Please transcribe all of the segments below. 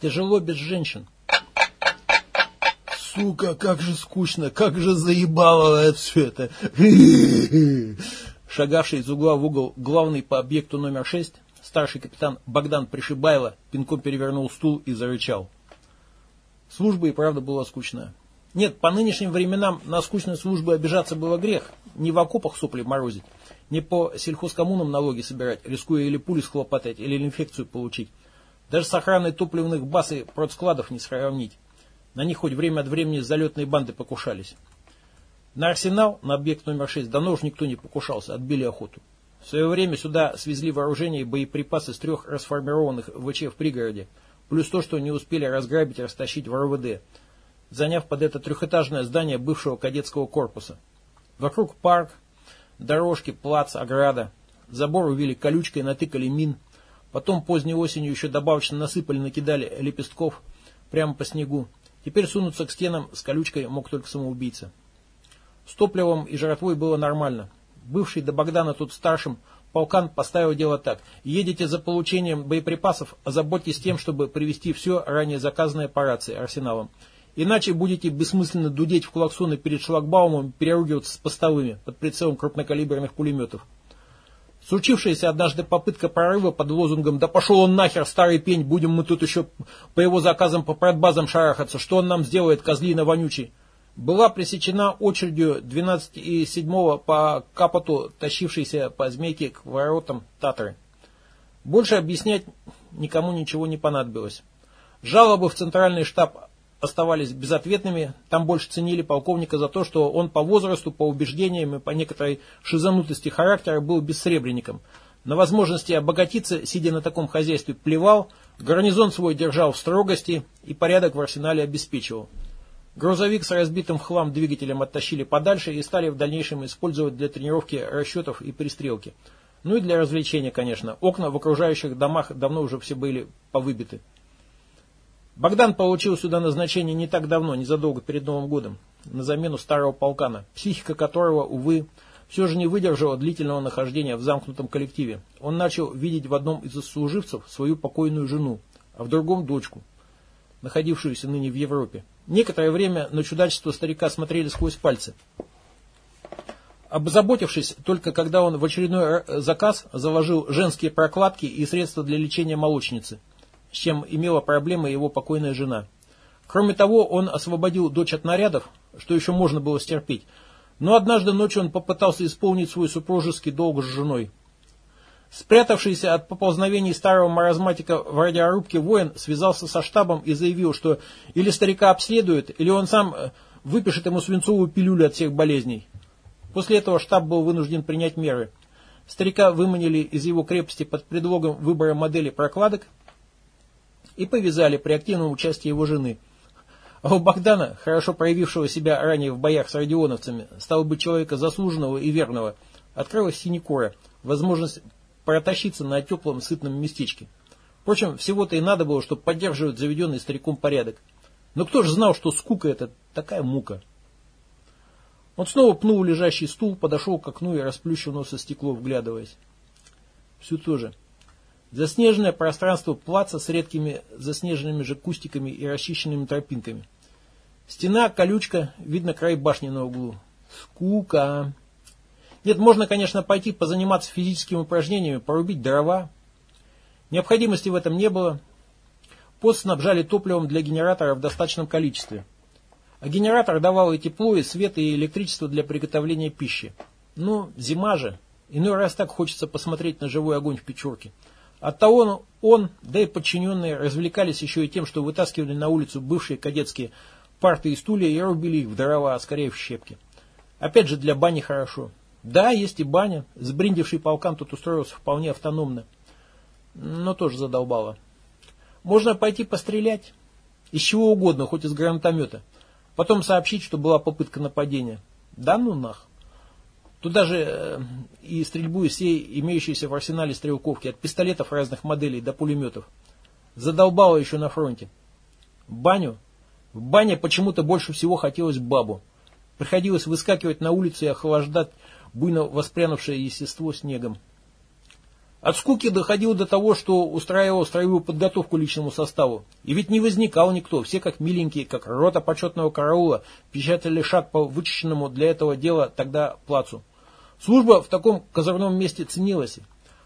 Тяжело без женщин. Сука, как же скучно, как же заебало все это. Шагавший из угла в угол главный по объекту номер шесть, старший капитан Богдан Пришибайло, пинком перевернул стул и зарычал. Служба и правда была скучная. Нет, по нынешним временам на скучной службе обижаться было грех. Не в окопах сопли морозить, не по сельхозкоммунам налоги собирать, рискуя или пули схлопотать, или инфекцию получить. Даже с охраной топливных баз и продскладов не сравнить. На них хоть время от времени залетные банды покушались. На арсенал, на объект номер 6, давно уж никто не покушался, отбили охоту. В свое время сюда свезли вооружение и боеприпасы с трех расформированных ВЧ в пригороде, плюс то, что не успели разграбить и растащить в РВД, заняв под это трехэтажное здание бывшего кадетского корпуса. Вокруг парк, дорожки, плац, ограда. Забор увили колючкой, натыкали мин. Потом поздней осенью еще добавочно насыпали, накидали лепестков прямо по снегу. Теперь сунуться к стенам с колючкой мог только самоубийца. С топливом и жратвой было нормально. Бывший до Богдана тут старшим, полкан поставил дело так. Едете за получением боеприпасов, озаботьтесь тем, чтобы привезти все ранее заказанное по рации арсеналом. Иначе будете бессмысленно дудеть в клаксоны перед шлагбаумом переругиваться с постовыми под прицелом крупнокалиберных пулеметов. Случившаяся однажды попытка прорыва под лозунгом «Да пошел он нахер, старый пень, будем мы тут еще по его заказам по продбазам шарахаться, что он нам сделает, козлина вонючий?» была пресечена очередью 12 и 7 по капоту, тащившейся по змейке к воротам Татры. Больше объяснять никому ничего не понадобилось. Жалобы в центральный штаб оставались безответными, там больше ценили полковника за то, что он по возрасту, по убеждениям и по некоторой шизанутости характера был бессребренником. На возможности обогатиться, сидя на таком хозяйстве, плевал, гарнизон свой держал в строгости и порядок в арсенале обеспечивал. Грузовик с разбитым в хлам двигателем оттащили подальше и стали в дальнейшем использовать для тренировки расчетов и перестрелки. Ну и для развлечения, конечно. Окна в окружающих домах давно уже все были повыбиты. Богдан получил сюда назначение не так давно, незадолго перед Новым годом, на замену старого полкана, психика которого, увы, все же не выдержала длительного нахождения в замкнутом коллективе. Он начал видеть в одном из служивцев свою покойную жену, а в другом дочку, находившуюся ныне в Европе. Некоторое время на чудачество старика смотрели сквозь пальцы. Обзаботившись только когда он в очередной заказ заложил женские прокладки и средства для лечения молочницы – с чем имела проблемы его покойная жена. Кроме того, он освободил дочь от нарядов, что еще можно было стерпеть, но однажды ночью он попытался исполнить свой супружеский долг с женой. Спрятавшийся от поползновений старого маразматика в радиорубке воин связался со штабом и заявил, что или старика обследуют, или он сам э, выпишет ему свинцовую пилюлю от всех болезней. После этого штаб был вынужден принять меры. Старика выманили из его крепости под предлогом выбора модели прокладок, и повязали при активном участии его жены. А у Богдана, хорошо проявившего себя ранее в боях с радионовцами, стало быть человека заслуженного и верного, открылась синекора, возможность протащиться на теплом сытном местечке. Впрочем, всего-то и надо было, чтобы поддерживать заведенный стариком порядок. Но кто же знал, что скука это такая мука? Он снова пнул лежащий стул, подошел к окну и расплющил нос со стекло, вглядываясь. Все то же. Заснеженное пространство плаца с редкими заснеженными же кустиками и расчищенными тропинками. Стена, колючка, видно край башни на углу. Скука. Нет, можно, конечно, пойти позаниматься физическими упражнениями, порубить дрова. Необходимости в этом не было. Пост снабжали топливом для генератора в достаточном количестве. А генератор давал и тепло, и свет, и электричество для приготовления пищи. Ну, зима же. Иной раз так хочется посмотреть на живой огонь в печурке. Оттого он, да и подчиненные развлекались еще и тем, что вытаскивали на улицу бывшие кадетские парты и стулья и рубили их в дрова, а скорее в щепки. Опять же, для бани хорошо. Да, есть и баня. Сбриндивший полкан тут устроился вполне автономно. Но тоже задолбало. Можно пойти пострелять. Из чего угодно, хоть из гранатомета. Потом сообщить, что была попытка нападения. Да ну нах. Туда же э, и стрельбу из всей имеющейся в арсенале стрелковки, от пистолетов разных моделей до пулеметов. Задолбало еще на фронте. Баню? В бане почему-то больше всего хотелось бабу. Приходилось выскакивать на улицу и охлаждать буйно воспрянувшее естество снегом. От скуки доходило до того, что устраивал строевую подготовку личному составу. И ведь не возникал никто, все как миленькие, как рота почетного караула, печатали шаг по вычищенному для этого дела тогда плацу. Служба в таком козырном месте ценилась,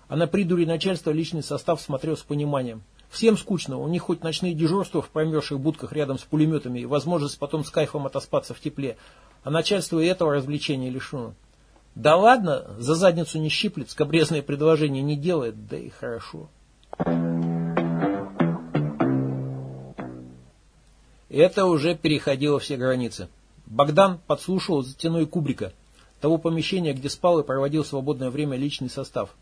а на придуре начальства личный состав смотрел с пониманием. Всем скучно, у них хоть ночные дежурства в промерзших будках рядом с пулеметами и возможность потом с кайфом отоспаться в тепле, а начальство и этого развлечения лишено. Да ладно, за задницу не щиплет, скобрезные предложения не делает, да и хорошо. Это уже переходило все границы. Богдан подслушивал за стеной кубрика, того помещения, где спал и проводил свободное время личный состав.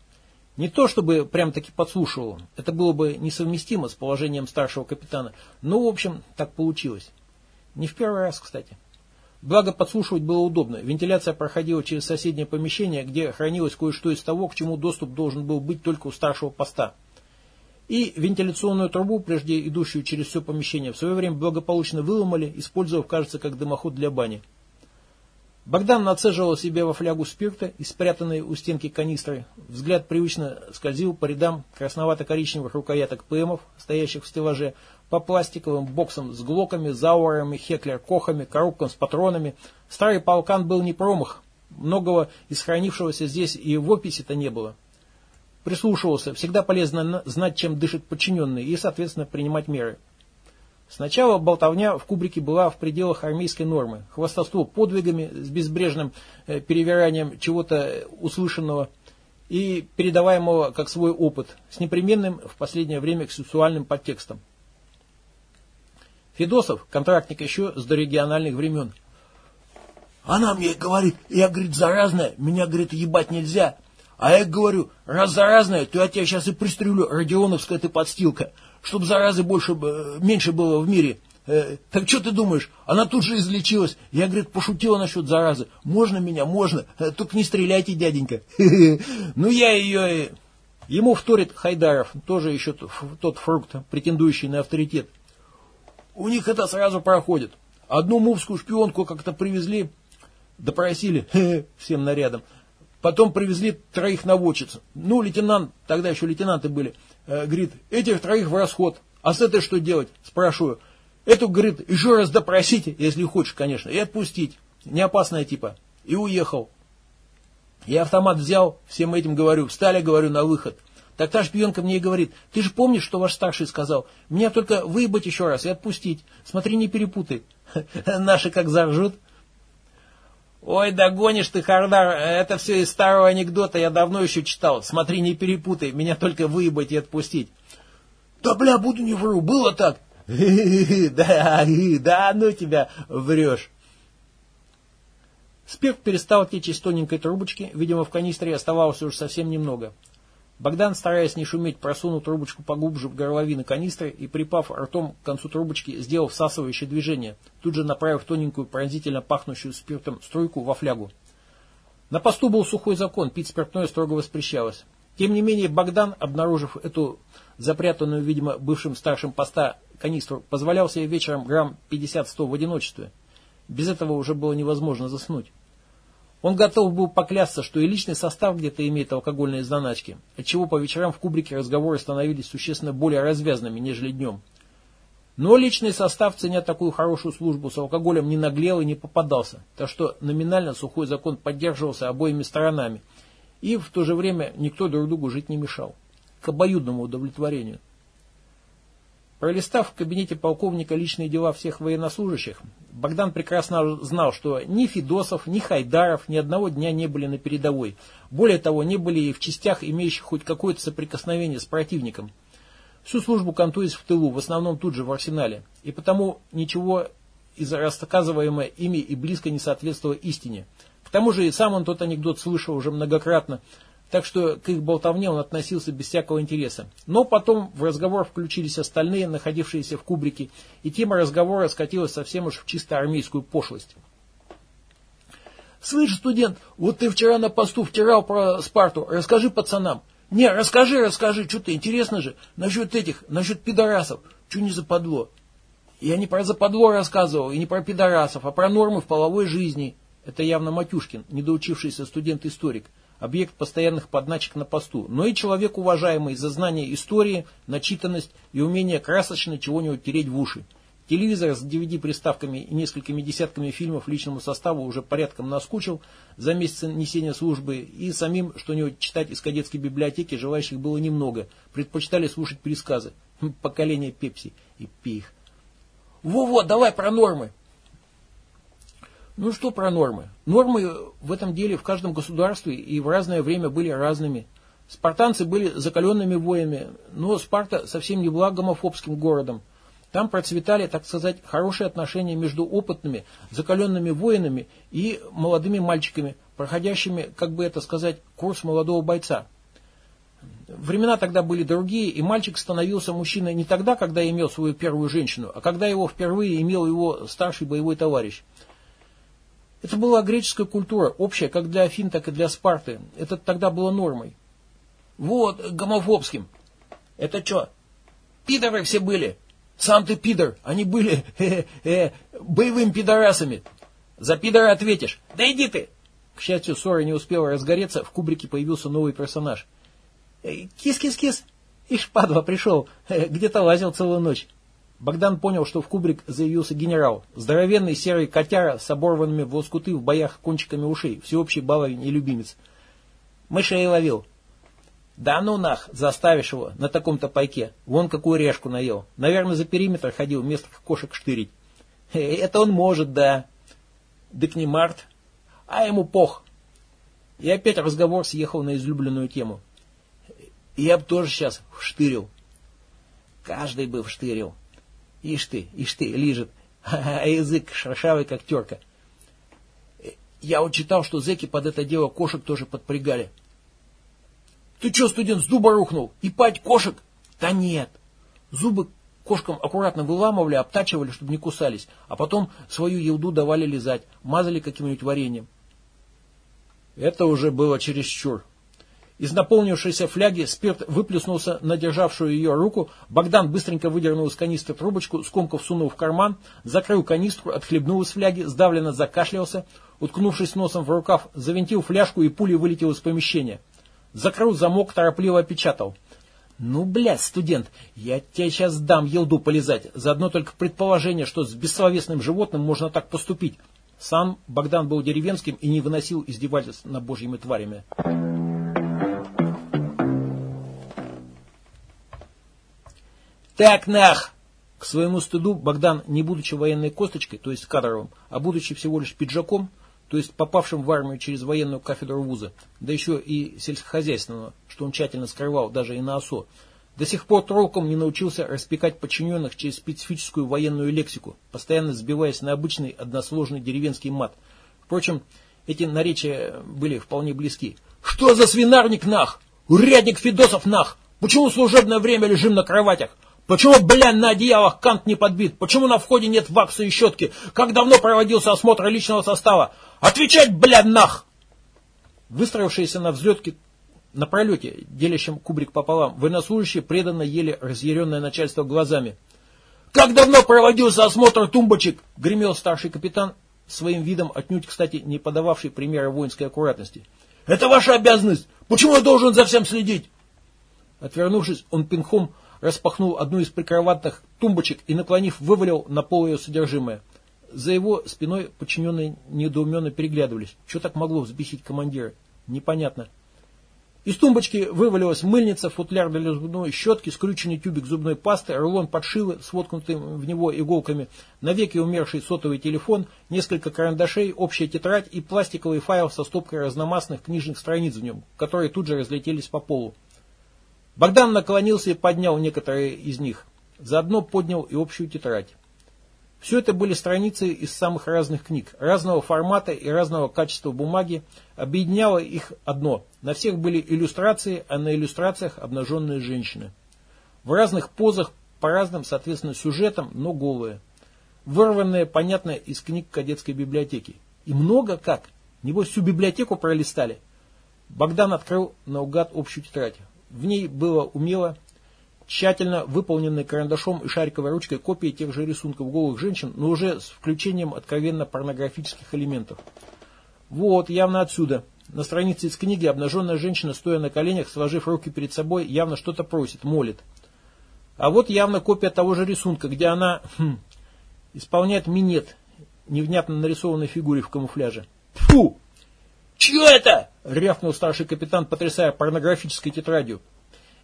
Не то чтобы прям-таки подслушивал, это было бы несовместимо с положением старшего капитана, но, в общем, так получилось. Не в первый раз, кстати. Благо подслушивать было удобно. Вентиляция проходила через соседнее помещение, где хранилось кое-что из того, к чему доступ должен был быть только у старшего поста. И вентиляционную трубу, прежде идущую через все помещение, в свое время благополучно выломали, использовав, кажется, как дымоход для бани. Богдан нацеживал себе во флягу спирта и спрятанной у стенки канистры. Взгляд привычно скользил по рядам красновато-коричневых рукояток ПМов, стоящих в стеллаже, по пластиковым боксам с глоками, заурами, хеклер-кохами, коробкам с патронами. Старый полкан был не промах. Многого из хранившегося здесь и в описи-то не было. Прислушивался. Всегда полезно знать, чем дышит подчиненный, и, соответственно, принимать меры. Сначала болтовня в кубрике была в пределах армейской нормы. Хвастовство подвигами с безбрежным э, перевиранием чего-то услышанного и передаваемого как свой опыт, с непременным в последнее время сексуальным подтекстом. Федосов, контрактник еще с дорегиональных времен. Она мне говорит, я, говорит, заразная, меня, говорит, ебать нельзя. А я говорю, раз заразная, то я тебя сейчас и пристрелю, Родионовская ты подстилка, чтобы заразы больше, меньше было в мире. Э, так что ты думаешь? Она тут же излечилась. Я, говорит, пошутила насчет заразы. Можно меня? Можно. Э, только не стреляйте, дяденька. Ну, я ее... Ему вторит Хайдаров, тоже еще тот фрукт, претендующий на авторитет. У них это сразу проходит. Одну мувскую шпионку как-то привезли, допросили всем нарядом. Потом привезли троих наводчиц. Ну, лейтенант, тогда еще лейтенанты были, э, говорит, этих троих в расход. А с этой что делать? Спрашиваю. Эту, говорит, еще раз допросите, если хочешь, конечно, и отпустить. Не опасная типа. И уехал. Я автомат взял, всем этим говорю, встали, говорю, на выход. Так та шпионка мне и говорит, ты же помнишь, что ваш старший сказал? Меня только выебать еще раз и отпустить. Смотри, не перепутай. Наши как заржут. Ой, догонишь ты, Хардар, это все из старого анекдота, я давно еще читал. Смотри, не перепутай, меня только выебать и отпустить. Да, бля, буду не вру, было так. Да, да, ну тебя врешь. Спирт перестал течь из тоненькой трубочки, видимо, в канистре оставалось уже совсем немного. Богдан, стараясь не шуметь, просунул трубочку поглубже в горловину канистры и, припав ртом к концу трубочки, сделал всасывающее движение, тут же направив тоненькую, пронзительно пахнущую спиртом струйку во флягу. На посту был сухой закон, пить спиртное строго воспрещалось. Тем не менее, Богдан, обнаружив эту запрятанную, видимо, бывшим старшим поста канистру, позволял себе вечером грамм 50-100 в одиночестве. Без этого уже было невозможно заснуть. Он готов был поклясться, что и личный состав где-то имеет алкогольные заначки, отчего по вечерам в кубрике разговоры становились существенно более развязными, нежели днем. Но личный состав, ценя такую хорошую службу, с алкоголем не наглел и не попадался, так что номинально сухой закон поддерживался обоими сторонами, и в то же время никто друг другу жить не мешал, к обоюдному удовлетворению. Пролистав в кабинете полковника личные дела всех военнослужащих, Богдан прекрасно знал, что ни Федосов, ни Хайдаров ни одного дня не были на передовой. Более того, не были и в частях, имеющих хоть какое-то соприкосновение с противником. Всю службу контуясь в тылу, в основном тут же в арсенале. И потому ничего из рассказываемого ими и близко не соответствовало истине. К тому же и сам он тот анекдот слышал уже многократно, так что к их болтовне он относился без всякого интереса. Но потом в разговор включились остальные, находившиеся в кубрике, и тема разговора скатилась совсем уж в чисто армейскую пошлость. «Слышь, студент, вот ты вчера на посту втирал про Спарту, расскажи пацанам». «Не, расскажи, расскажи, что-то интересно же, насчет этих, насчет пидорасов, что не западло». «Я не про западло рассказывал, и не про пидорасов, а про нормы в половой жизни». Это явно Матюшкин, недоучившийся студент-историк объект постоянных подначек на посту, но и человек уважаемый за знание истории, начитанность и умение красочно чего-нибудь тереть в уши. Телевизор с DVD-приставками и несколькими десятками фильмов личному составу уже порядком наскучил за месяц несения службы, и самим что-нибудь читать из кадетской библиотеки желающих было немного, предпочитали слушать пересказы. Хм, поколение Пепси и Пих. Во-во, давай про нормы. Ну что про нормы? Нормы в этом деле в каждом государстве и в разное время были разными. Спартанцы были закаленными воями, но Спарта совсем не была гомофобским городом. Там процветали, так сказать, хорошие отношения между опытными, закаленными воинами и молодыми мальчиками, проходящими, как бы это сказать, курс молодого бойца. Времена тогда были другие, и мальчик становился мужчиной не тогда, когда имел свою первую женщину, а когда его впервые имел его старший боевой товарищ – это была греческая культура, общая как для Афин, так и для Спарты. Это тогда было нормой. Вот, гомофобским. Это что? Пидоры все были. Сам ты пидор. Они были э, э, боевыми пидорасами. За пидора ответишь. Да иди ты. К счастью, ссора не успела разгореться, в кубрике появился новый персонаж. Кис-кис-кис. Ишь, падла, пришел. Где-то лазил целую ночь. Богдан понял, что в кубрик заявился генерал. Здоровенный серый котяра с оборванными в лоскуты в боях кончиками ушей, всеобщий баловень и любимец. Мышей ловил. Да ну нах, заставишь его на таком-то пайке. Вон какую решку наел. Наверное, за периметр ходил, вместо кошек штырить. Э, это он может, да. Дык не март. А ему пох. И опять разговор съехал на излюбленную тему. Я бы тоже сейчас вштырил. Каждый бы вштырил. Ишь ты, ишь ты, лижет. А язык шершавый, как терка. Я вот читал, что зэки под это дело кошек тоже подпрягали. Ты что, студент, с дуба рухнул? И пать кошек? Да нет. Зубы кошкам аккуратно выламывали, обтачивали, чтобы не кусались, а потом свою елду давали лизать, мазали каким-нибудь вареньем. Это уже было чересчур. Из наполнившейся фляги спирт выплеснулся на державшую ее руку. Богдан быстренько выдернул из канистры трубочку, скомков сунул в карман, закрыл канистру, отхлебнул из фляги, сдавленно закашлялся, уткнувшись носом в рукав, завинтил фляжку и пулей вылетел из помещения. Закрыл замок, торопливо опечатал. «Ну, блядь, студент, я тебе сейчас дам елду полезать. Заодно только предположение, что с бессловесным животным можно так поступить». Сам Богдан был деревенским и не выносил издевательств над божьими тварями. Так нах! К своему стыду Богдан, не будучи военной косточкой, то есть кадровым, а будучи всего лишь пиджаком, то есть попавшим в армию через военную кафедру вуза, да еще и сельскохозяйственного, что он тщательно скрывал даже и на ОСО, до сих пор толком не научился распекать подчиненных через специфическую военную лексику, постоянно сбиваясь на обычный односложный деревенский мат. Впрочем, эти наречия были вполне близки. «Что за свинарник нах? Урядник Федосов нах? Почему служебное время лежим на кроватях? Почему, бля, на одеялах кант не подбит? Почему на входе нет вакса и щетки? Как давно проводился осмотр личного состава? Отвечать, бля, нах! Выстроившиеся на взлетке на пролете, делящем кубрик пополам, военнослужащие преданно ели разъяренное начальство глазами. «Как давно проводился осмотр тумбочек?» — гремел старший капитан, своим видом отнюдь, кстати, не подававший примера воинской аккуратности. «Это ваша обязанность! Почему я должен за всем следить?» Отвернувшись, он пинхом распахнул одну из прикроватных тумбочек и, наклонив, вывалил на пол ее содержимое. За его спиной подчиненные недоуменно переглядывались. Что так могло взбесить командира? Непонятно. Из тумбочки вывалилась мыльница, футляр для зубной щетки, скрюченный тюбик зубной пасты, рулон подшивы с воткнутым в него иголками, навеки умерший сотовый телефон, несколько карандашей, общая тетрадь и пластиковый файл со стопкой разномастных книжных страниц в нем, которые тут же разлетелись по полу. Богдан наклонился и поднял некоторые из них. Заодно поднял и общую тетрадь. Все это были страницы из самых разных книг, разного формата и разного качества бумаги. Объединяло их одно. На всех были иллюстрации, а на иллюстрациях обнаженные женщины. В разных позах, по разным, соответственно, сюжетам, но голые. Вырванные, понятно, из книг кадетской библиотеки. И много как. Небось, всю библиотеку пролистали. Богдан открыл наугад общую тетрадь. В ней было умело, тщательно выполненной карандашом и шариковой ручкой копии тех же рисунков голых женщин, но уже с включением откровенно порнографических элементов. Вот, явно отсюда. На странице из книги обнаженная женщина, стоя на коленях, сложив руки перед собой, явно что-то просит, молит. А вот явно копия того же рисунка, где она хм, исполняет минет невнятно нарисованной фигуре в камуфляже. Фу! «Чье это?» — рявкнул старший капитан, потрясая порнографической тетрадью.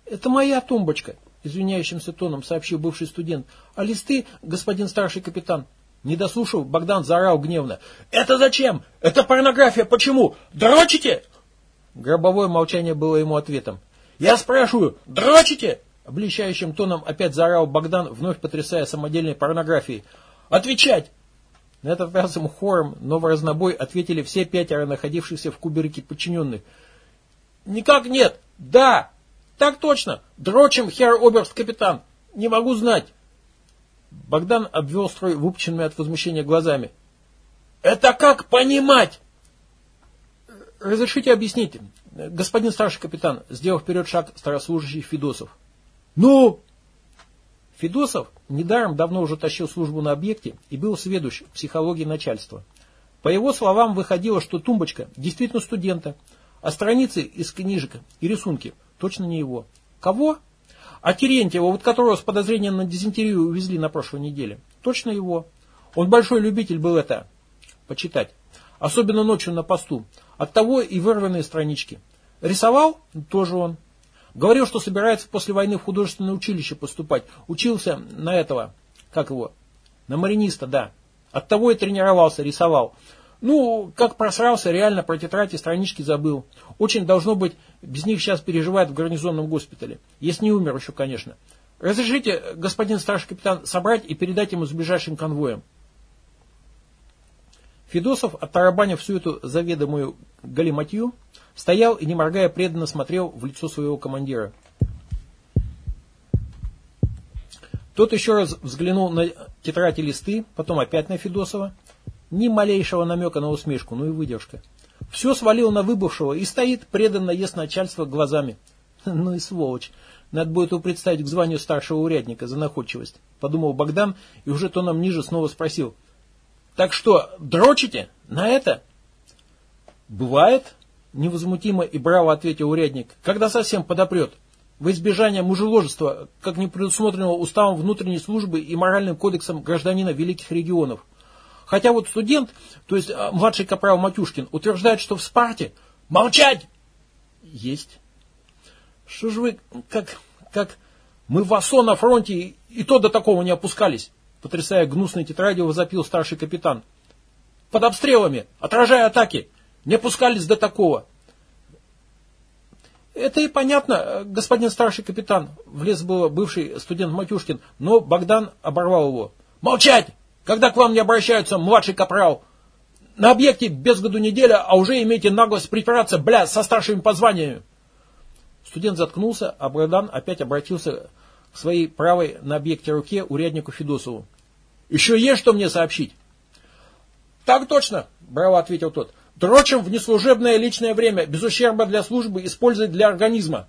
«Это моя тумбочка», — извиняющимся тоном сообщил бывший студент. «А листы, господин старший капитан?» Не дослушав, Богдан заорал гневно. «Это зачем? Это порнография. Почему? Дрочите?» Гробовое молчание было ему ответом. «Я спрашиваю, дрочите?» Обличающим тоном опять заорал Богдан, вновь потрясая самодельной порнографией. «Отвечать!» На этот раз ему хором, но в разнобой ответили все пятеро находившихся в куберике подчиненных. «Никак нет! Да! Так точно! Дрочим, хер оберст-капитан! Не могу знать!» Богдан обвел строй выпученными от возмущения глазами. «Это как понимать?» «Разрешите объяснить, господин старший капитан», сделав вперед шаг старослужащий Федосов. «Ну?» Федосов недаром давно уже тащил службу на объекте и был сведущ в психологии начальства. По его словам, выходило, что тумбочка действительно студента, а страницы из книжек и рисунки точно не его. Кого? А Терентьева, вот которого с подозрением на дизентерию увезли на прошлой неделе. Точно его. Он большой любитель был это почитать. Особенно ночью на посту. Оттого и вырванные странички. Рисовал? Тоже он. Говорил, что собирается после войны в художественное училище поступать. Учился на этого, как его, на мариниста, да. Оттого и тренировался, рисовал. Ну, как просрался, реально про тетрадь и странички забыл. Очень, должно быть, без них сейчас переживает в гарнизонном госпитале. Если не умер еще, конечно. Разрешите, господин старший капитан, собрать и передать ему с ближайшим конвоем. Федосов, оттарабанив всю эту заведомую галиматью, стоял и, не моргая, преданно смотрел в лицо своего командира. Тот еще раз взглянул на тетрадь и листы, потом опять на Федосова, ни малейшего намека на усмешку, ну и выдержка. Все свалил на выбывшего и стоит, преданно ест начальство глазами. Ну и сволочь. Надо будет его представить к званию старшего урядника за находчивость. Подумал Богдан и уже тоном ниже снова спросил. Так что, дрочите? На это? Бывает, невозмутимо и браво ответил урядник, когда совсем подопрет. В избежание мужеложества, как не предусмотрено уставом внутренней службы и моральным кодексом гражданина великих регионов. Хотя вот студент, то есть а, младший капрал Матюшкин, утверждает, что в Спарте... Молчать! Есть. Что же вы, как, как... Мы в ОСО на фронте и то до такого не опускались, потрясая гнусной тетрадью, возопил старший капитан. Под обстрелами, отражая атаки, не опускались до такого. Это и понятно, господин старший капитан, влез был бывший студент Матюшкин, но Богдан оборвал его. Молчать! Когда к вам не обращаются, младший капрал, на объекте без году неделя, а уже имеете наглость припираться, бля, со старшими по званию. Студент заткнулся, а Богдан опять обратился к своей правой на объекте руке уряднику Федосову. «Еще есть что мне сообщить?» «Так точно», — браво ответил тот. «Дрочим в неслужебное личное время, без ущерба для службы, использовать для организма».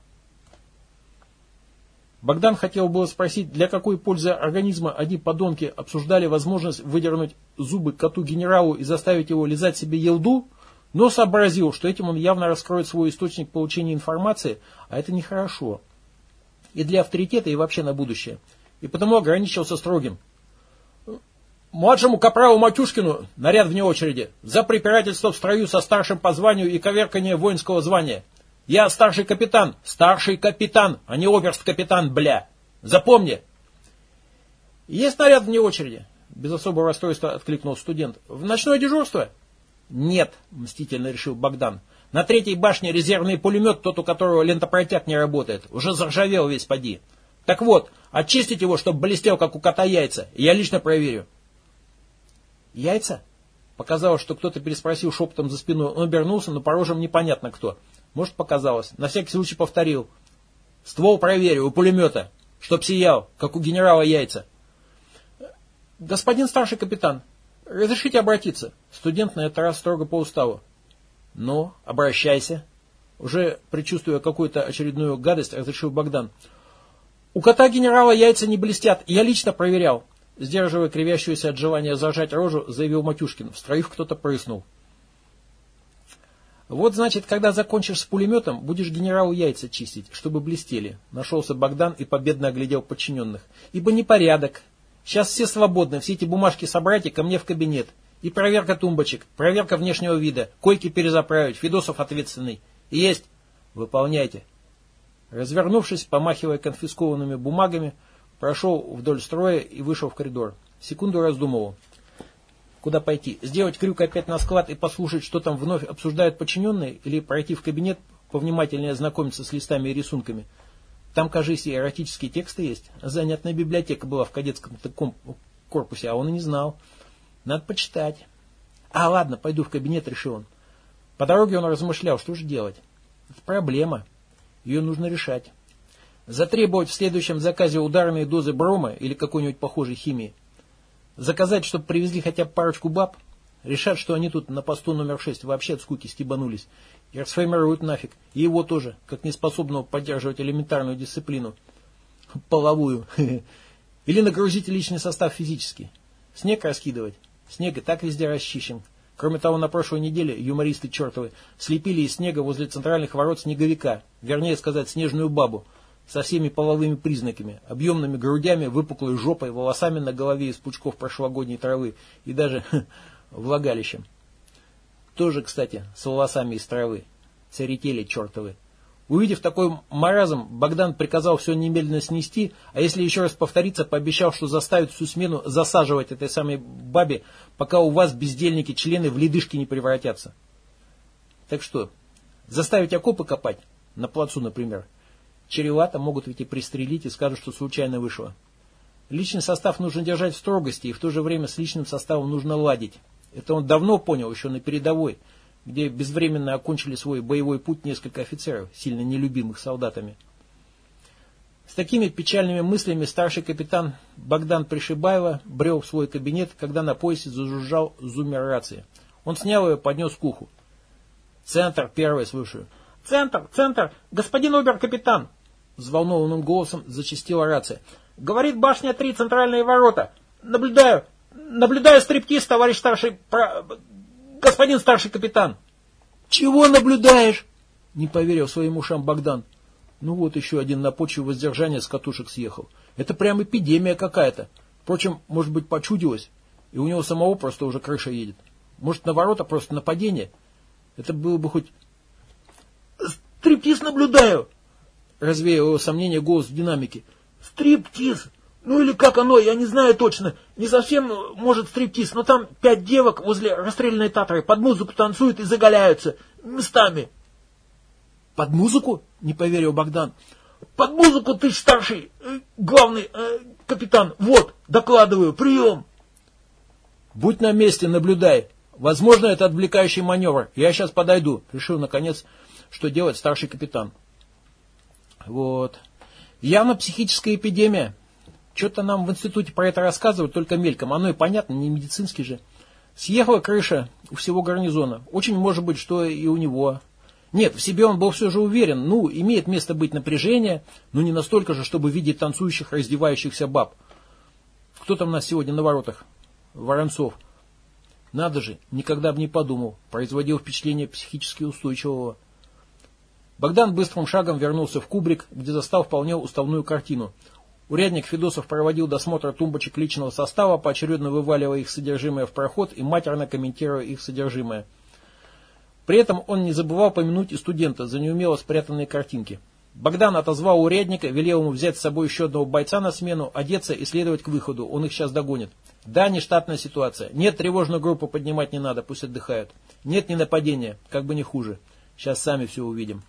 Богдан хотел было спросить, для какой пользы организма одни подонки обсуждали возможность выдернуть зубы коту-генералу и заставить его лизать себе елду, но сообразил, что этим он явно раскроет свой источник получения информации, а это нехорошо. И для авторитета, и вообще на будущее. И потому ограничился строгим. Младшему капралу Матюшкину наряд вне очереди за препирательство в строю со старшим по званию и коверкание воинского звания – я старший капитан, старший капитан, а не оберст-капитан, бля. Запомни. Есть наряд вне очереди? Без особого расстройства откликнул студент. В ночное дежурство? Нет, мстительно решил Богдан. На третьей башне резервный пулемет, тот, у которого лентопротяг не работает. Уже заржавел весь поди. Так вот, очистить его, чтобы блестел, как у кота яйца. Я лично проверю. Яйца? Показалось, что кто-то переспросил шепотом за спиной. Он обернулся, но по непонятно кто. Может, показалось. На всякий случай повторил. Ствол проверю, у пулемета. Чтоб сиял, как у генерала яйца. Господин старший капитан, разрешите обратиться? Студент на этот раз строго по уставу. Ну, обращайся. Уже предчувствуя какую-то очередную гадость, разрешил Богдан. У кота генерала яйца не блестят, я лично проверял. Сдерживая кривящуюся от желания зажать рожу, заявил Матюшкин. В строю кто-то прыснул. Вот, значит, когда закончишь с пулеметом, будешь генералу яйца чистить, чтобы блестели. Нашелся Богдан и победно оглядел подчиненных. Ибо непорядок. Сейчас все свободны, все эти бумажки собрать и ко мне в кабинет. И проверка тумбочек, проверка внешнего вида, койки перезаправить, Федосов ответственный. Есть. Выполняйте. Развернувшись, помахивая конфискованными бумагами, прошел вдоль строя и вышел в коридор. Секунду раздумывал. Куда пойти? Сделать крюк опять на склад и послушать, что там вновь обсуждают подчиненные, или пройти в кабинет, повнимательнее ознакомиться с листами и рисунками? Там, кажись, и эротические тексты есть. Занятная библиотека была в кадетском таком корпусе, а он и не знал. Надо почитать. А, ладно, пойду в кабинет, решил он. По дороге он размышлял, что же делать. Это проблема. Ее нужно решать. Затребовать в следующем заказе ударные дозы брома или какой-нибудь похожей химии – Заказать, чтобы привезли хотя бы парочку баб. Решат, что они тут на посту номер 6 вообще от скуки стебанулись. И расформируют нафиг. И его тоже, как неспособного поддерживать элементарную дисциплину. Половую. Или нагрузить личный состав физически. Снег раскидывать. Снег и так везде расчищен. Кроме того, на прошлой неделе юмористы чертовы слепили из снега возле центральных ворот снеговика, вернее сказать, снежную бабу, со всеми половыми признаками, объемными грудями, выпуклой жопой, волосами на голове из пучков прошлогодней травы и даже влагалищем. Тоже, кстати, с волосами из травы. Церетели чертовы. Увидев такой маразм, Богдан приказал все немедленно снести, а если еще раз повториться, пообещал, что заставит всю смену засаживать этой самой бабе, пока у вас бездельники члены в ледышки не превратятся. Так что, заставить окопы копать? На плацу, например. Чревато, могут ведь и пристрелить и скажут, что случайно вышло. Личный состав нужно держать в строгости, и в то же время с личным составом нужно ладить. Это он давно понял, еще на передовой, где безвременно окончили свой боевой путь несколько офицеров, сильно нелюбимых солдатами. С такими печальными мыслями старший капитан Богдан Пришибаева брел в свой кабинет, когда на поясе зажужжал зумер рации. Он снял ее поднес к уху. «Центр, первый слушаю». «Центр, центр, господин обер-капитан!» Взволнованным голосом зачастила рация. «Говорит башня 3, центральные ворота. Наблюдаю, наблюдаю стриптиз, товарищ старший... Про... Господин старший капитан!» «Чего наблюдаешь?» Не поверил своим ушам Богдан. Ну вот еще один на почве воздержания с катушек съехал. Это прям эпидемия какая-то. Впрочем, может быть, почудилось, и у него самого просто уже крыша едет. Может, на ворота просто нападение? Это было бы хоть... «Стриптиз наблюдаю!» Развеял его сомнение голос в динамике. «Стриптиз! Ну или как оно, я не знаю точно. Не совсем, может, стриптиз, но там пять девок возле расстрелянной татры под музыку танцуют и заголяются. Местами». «Под музыку?» — не поверил Богдан. «Под музыку ты старший, э, главный э, капитан. Вот, докладываю, прием!» «Будь на месте, наблюдай. Возможно, это отвлекающий маневр. Я сейчас подойду», — решил, наконец, что делать старший капитан. Вот. Явно психическая эпидемия. Что-то нам в институте про это рассказывают, только мельком. Оно и понятно, не медицинский же. Съехала крыша у всего гарнизона. Очень может быть, что и у него. Нет, в себе он был все же уверен. Ну, имеет место быть напряжение, но не настолько же, чтобы видеть танцующих, раздевающихся баб. Кто там у нас сегодня на воротах? Воронцов. Надо же, никогда бы не подумал. Производил впечатление психически устойчивого. Богдан быстрым шагом вернулся в кубрик, где застал вполне уставную картину. Урядник Федосов проводил досмотр тумбочек личного состава, поочередно вываливая их содержимое в проход и матерно комментируя их содержимое. При этом он не забывал помянуть и студента за неумело спрятанные картинки. Богдан отозвал урядника, велел ему взять с собой еще одного бойца на смену, одеться и следовать к выходу, он их сейчас догонит. Да, нештатная ситуация. Нет, тревожную группу поднимать не надо, пусть отдыхают. Нет, не нападения, как бы не хуже. Сейчас сами все увидим.